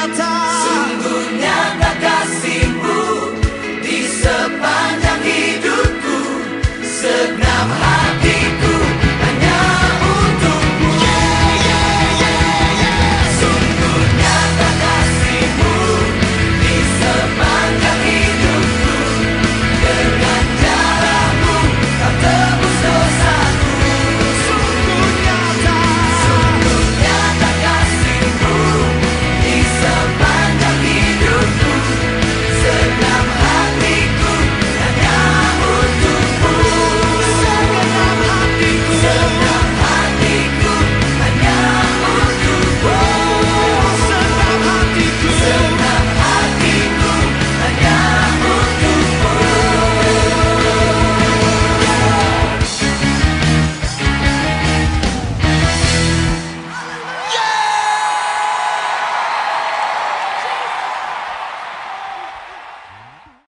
nyata Sungguh nyata kasihmu Di sepanjang hidupku. Segenap hati